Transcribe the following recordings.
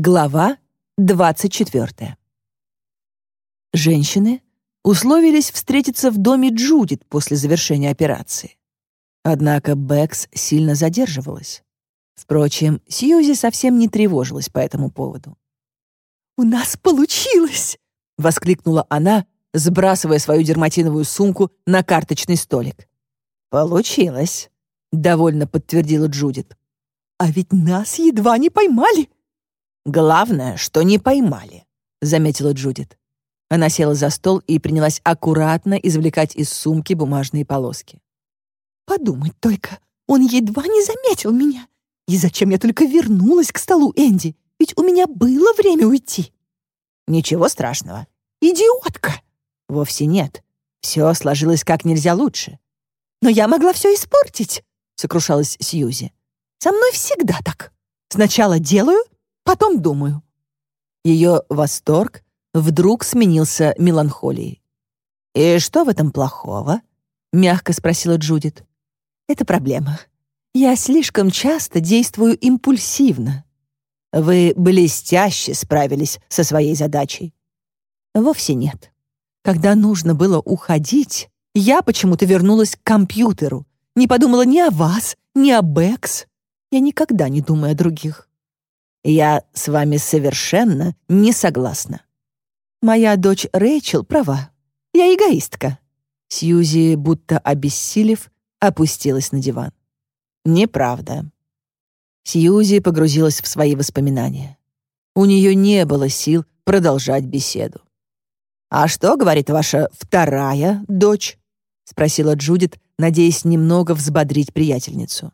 Глава 24. Женщины условились встретиться в доме Джудит после завершения операции. Однако Бэкс сильно задерживалась. Впрочем, Сьюзи совсем не тревожилась по этому поводу. «У нас получилось!» — воскликнула она, сбрасывая свою дерматиновую сумку на карточный столик. «Получилось», — довольно подтвердила Джудит. «А ведь нас едва не поймали!» «Главное, что не поймали», — заметила Джудит. Она села за стол и принялась аккуратно извлекать из сумки бумажные полоски. «Подумать только, он едва не заметил меня. И зачем я только вернулась к столу Энди? Ведь у меня было время уйти». «Ничего страшного». «Идиотка!» «Вовсе нет. Все сложилось как нельзя лучше». «Но я могла все испортить», — сокрушалась Сьюзи. «Со мной всегда так. Сначала делаю, Потом думаю». Ее восторг вдруг сменился меланхолией. «И что в этом плохого?» — мягко спросила Джудит. «Это проблема. Я слишком часто действую импульсивно». «Вы блестяще справились со своей задачей». «Вовсе нет. Когда нужно было уходить, я почему-то вернулась к компьютеру, не подумала ни о вас, ни о Бэкс. Я никогда не думаю о других. Я с вами совершенно не согласна. Моя дочь Рэйчел права. Я эгоистка. Сьюзи, будто обессилев, опустилась на диван. Неправда. Сьюзи погрузилась в свои воспоминания. У нее не было сил продолжать беседу. «А что говорит ваша вторая дочь?» — спросила Джудит, надеясь немного взбодрить приятельницу.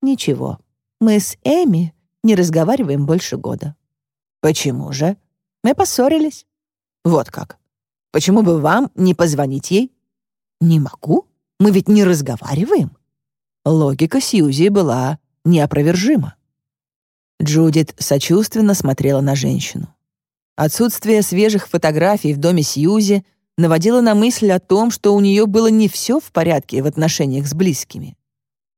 «Ничего. Мы с Эми не разговариваем больше года». «Почему же?» «Мы поссорились». «Вот как. Почему бы вам не позвонить ей?» «Не могу. Мы ведь не разговариваем». Логика Сьюзи была неопровержима. Джудит сочувственно смотрела на женщину. Отсутствие свежих фотографий в доме Сьюзи наводило на мысль о том, что у нее было не все в порядке в отношениях с близкими.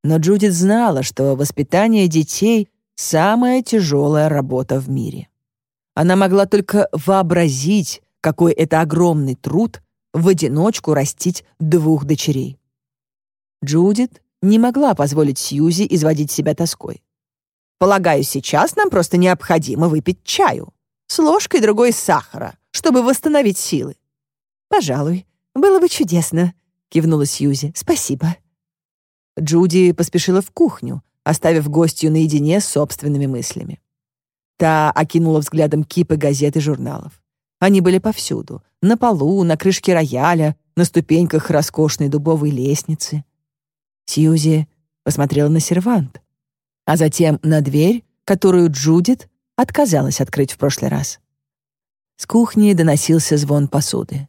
Но Джудит знала, что воспитание детей самая тяжелая работа в мире. Она могла только вообразить, какой это огромный труд в одиночку растить двух дочерей. Джудит не могла позволить Сьюзи изводить себя тоской. «Полагаю, сейчас нам просто необходимо выпить чаю с ложкой другой сахара, чтобы восстановить силы». «Пожалуй, было бы чудесно», — кивнула Сьюзи. «Спасибо». Джуди поспешила в кухню, оставив гостью наедине с собственными мыслями. Та окинула взглядом кипы газет и журналов. Они были повсюду — на полу, на крышке рояля, на ступеньках роскошной дубовой лестницы. Сьюзи посмотрела на сервант, а затем на дверь, которую Джудит отказалась открыть в прошлый раз. С кухни доносился звон посуды.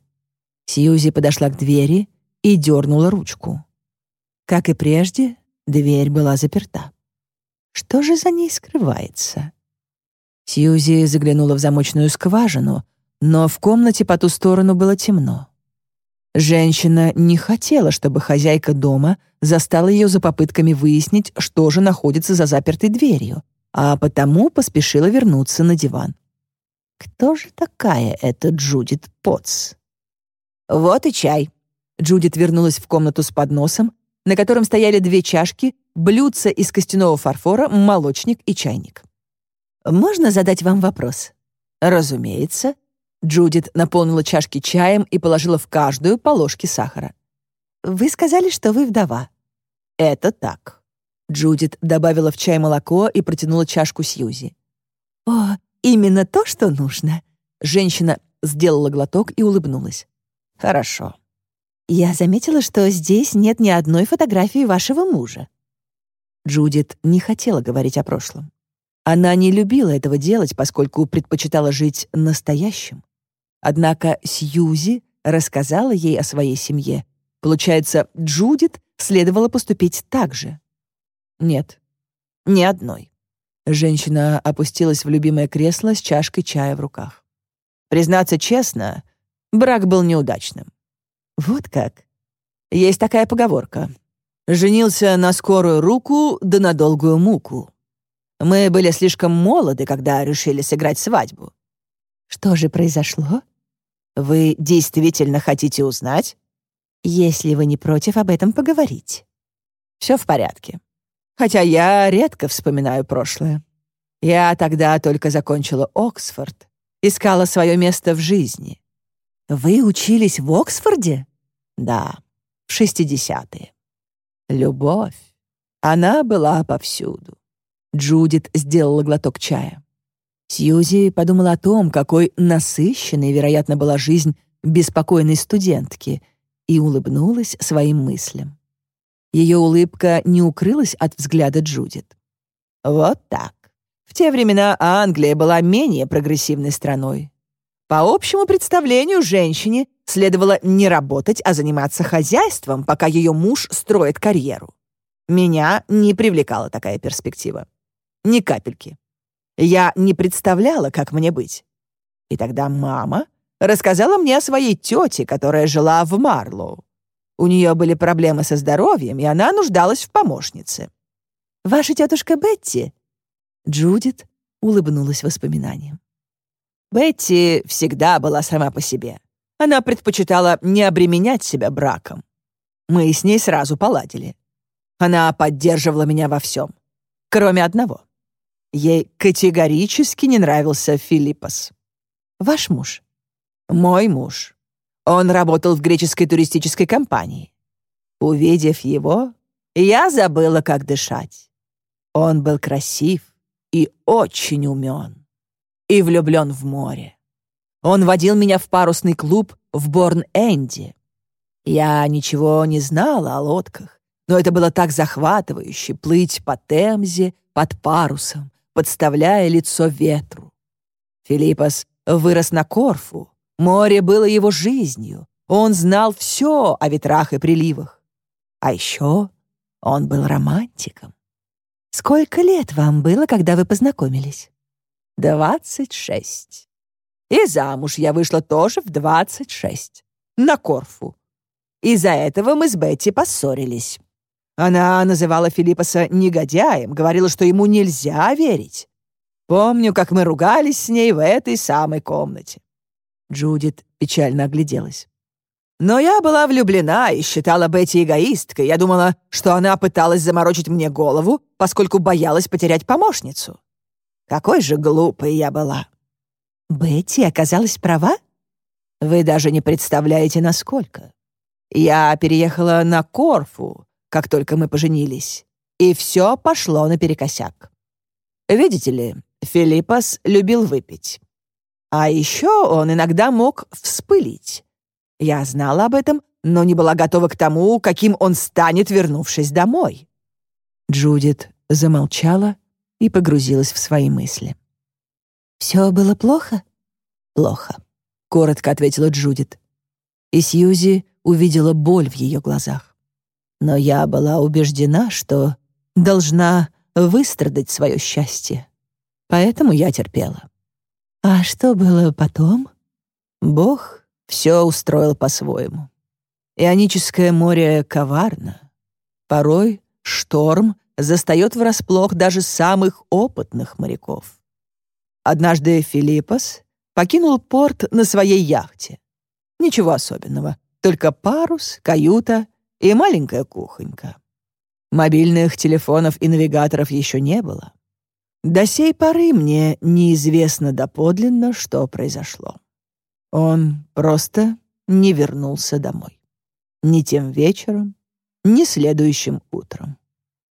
Сьюзи подошла к двери и дернула ручку. Как и прежде, Дверь была заперта. Что же за ней скрывается? Сьюзи заглянула в замочную скважину, но в комнате по ту сторону было темно. Женщина не хотела, чтобы хозяйка дома застала ее за попытками выяснить, что же находится за запертой дверью, а потому поспешила вернуться на диван. Кто же такая эта Джудит Потс? Вот и чай. Джудит вернулась в комнату с подносом на котором стояли две чашки, блюдца из костяного фарфора, молочник и чайник. «Можно задать вам вопрос?» «Разумеется». Джудит наполнила чашки чаем и положила в каждую по ложке сахара. «Вы сказали, что вы вдова». «Это так». Джудит добавила в чай молоко и протянула чашку Сьюзи. «О, именно то, что нужно». Женщина сделала глоток и улыбнулась. «Хорошо. «Я заметила, что здесь нет ни одной фотографии вашего мужа». Джудит не хотела говорить о прошлом. Она не любила этого делать, поскольку предпочитала жить настоящим. Однако Сьюзи рассказала ей о своей семье. Получается, Джудит следовало поступить так же. Нет, ни одной. Женщина опустилась в любимое кресло с чашкой чая в руках. Признаться честно, брак был неудачным. Вот как. Есть такая поговорка. Женился на скорую руку, да на долгую муку. Мы были слишком молоды, когда решили сыграть свадьбу». «Что же произошло?» «Вы действительно хотите узнать?» «Если вы не против об этом поговорить». «Все в порядке. Хотя я редко вспоминаю прошлое. Я тогда только закончила Оксфорд, искала свое место в жизни. Вы учились в Оксфорде? Да, в шестидесятые. Любовь. Она была повсюду. Джудит сделала глоток чая. Сьюзи подумала о том, какой насыщенной, вероятно, была жизнь беспокойной студентки, и улыбнулась своим мыслям. Ее улыбка не укрылась от взгляда Джудит. Вот так. В те времена Англия была менее прогрессивной страной. По общему представлению, женщине следовало не работать, а заниматься хозяйством, пока ее муж строит карьеру. Меня не привлекала такая перспектива. Ни капельки. Я не представляла, как мне быть. И тогда мама рассказала мне о своей тете, которая жила в Марлоу. У нее были проблемы со здоровьем, и она нуждалась в помощнице. «Ваша тетушка Бетти?» Джудит улыбнулась воспоминаниям. Бетти всегда была сама по себе. Она предпочитала не обременять себя браком. Мы с ней сразу поладили. Она поддерживала меня во всем, кроме одного. Ей категорически не нравился Филиппос. Ваш муж? Мой муж. Он работал в греческой туристической компании. Увидев его, я забыла, как дышать. Он был красив и очень умен. И влюблен в море. Он водил меня в парусный клуб в Борн-Энди. Я ничего не знала о лодках, но это было так захватывающе — плыть по Темзе, под парусом, подставляя лицо ветру. Филиппос вырос на Корфу, Море было его жизнью. Он знал все о ветрах и приливах. А еще он был романтиком. Сколько лет вам было, когда вы познакомились? Двадцать шесть. И замуж я вышла тоже в двадцать шесть. На Корфу. Из-за этого мы с Бетти поссорились. Она называла Филиппоса негодяем, говорила, что ему нельзя верить. Помню, как мы ругались с ней в этой самой комнате. Джудит печально огляделась. Но я была влюблена и считала Бетти эгоисткой. Я думала, что она пыталась заморочить мне голову, поскольку боялась потерять помощницу. Какой же глупой я была. Бетти оказалась права? Вы даже не представляете, насколько. Я переехала на Корфу, как только мы поженились, и все пошло наперекосяк. Видите ли, Филиппос любил выпить. А еще он иногда мог вспылить. Я знала об этом, но не была готова к тому, каким он станет, вернувшись домой. Джудит замолчала и погрузилась в свои мысли. «Все было плохо?» «Плохо», — коротко ответила Джудит. И Сьюзи увидела боль в ее глазах. Но я была убеждена, что должна выстрадать свое счастье. Поэтому я терпела. А что было потом? Бог все устроил по-своему. Ионическое море коварно. Порой шторм застает врасплох даже самых опытных моряков. Однажды Филиппос покинул порт на своей яхте. Ничего особенного, только парус, каюта и маленькая кухонька. Мобильных телефонов и навигаторов еще не было. До сей поры мне неизвестно доподлинно, что произошло. Он просто не вернулся домой. Ни тем вечером, ни следующим утром.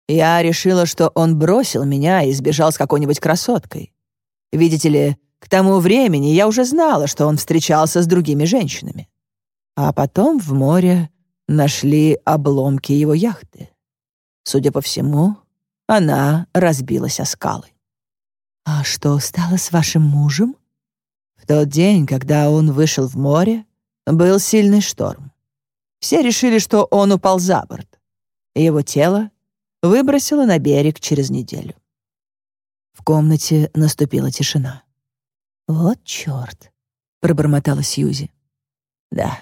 Я решила, что он бросил меня и сбежал с какой-нибудь красоткой. Видите ли, к тому времени я уже знала, что он встречался с другими женщинами. А потом в море нашли обломки его яхты. Судя по всему, она разбилась о скалы. «А что стало с вашим мужем?» В тот день, когда он вышел в море, был сильный шторм. Все решили, что он упал за борт. Его тело выбросило на берег через неделю. В комнате наступила тишина. «Вот чёрт!» — пробормотала Сьюзи. «Да,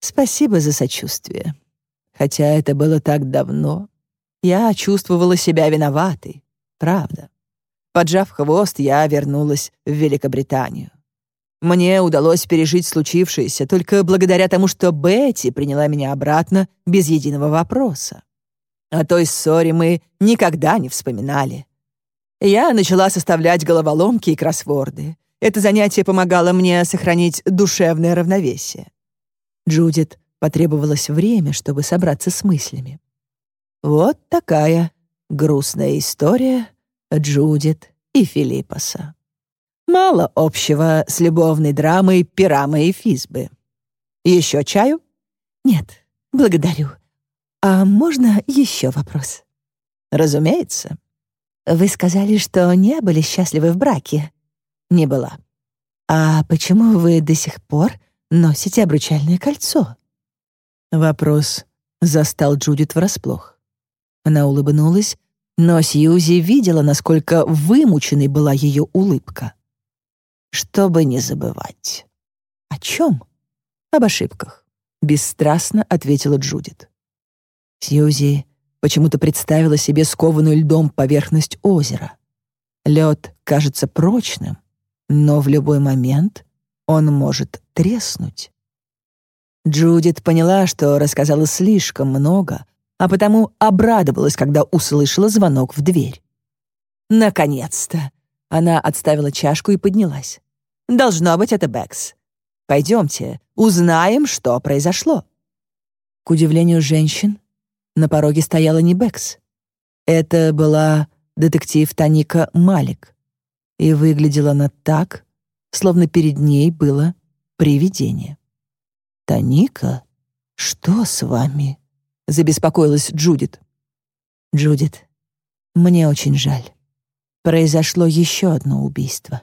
спасибо за сочувствие. Хотя это было так давно, я чувствовала себя виноватой, правда. Поджав хвост, я вернулась в Великобританию. Мне удалось пережить случившееся только благодаря тому, что Бетти приняла меня обратно без единого вопроса. О той ссоре мы никогда не вспоминали. Я начала составлять головоломки и кроссворды. Это занятие помогало мне сохранить душевное равновесие. Джудит потребовалось время, чтобы собраться с мыслями. Вот такая грустная история Джудит и Филиппоса. Мало общего с любовной драмой Пирамы и Физбы. Еще чаю? Нет, благодарю. А можно еще вопрос? Разумеется. Вы сказали, что не были счастливы в браке. Не была. А почему вы до сих пор носите обручальное кольцо? Вопрос застал Джудит врасплох. Она улыбнулась, но Сьюзи видела, насколько вымученной была ее улыбка. «Чтобы не забывать». «О чем?» «Об ошибках», — бесстрастно ответила Джудит. Сьюзи почему-то представила себе скованную льдом поверхность озера. Лед кажется прочным, но в любой момент он может треснуть. Джудит поняла, что рассказала слишком много, а потому обрадовалась, когда услышала звонок в дверь. Наконец-то! Она отставила чашку и поднялась. Должно быть, это Бэкс. Пойдемте, узнаем, что произошло. К удивлению женщин, на пороге стояла не Бэкс. Это была детектив Таника Малик. И выглядела она так, словно перед ней было привидение. «Таника, что с вами?» — забеспокоилась Джудит. «Джудит, мне очень жаль. Произошло еще одно убийство».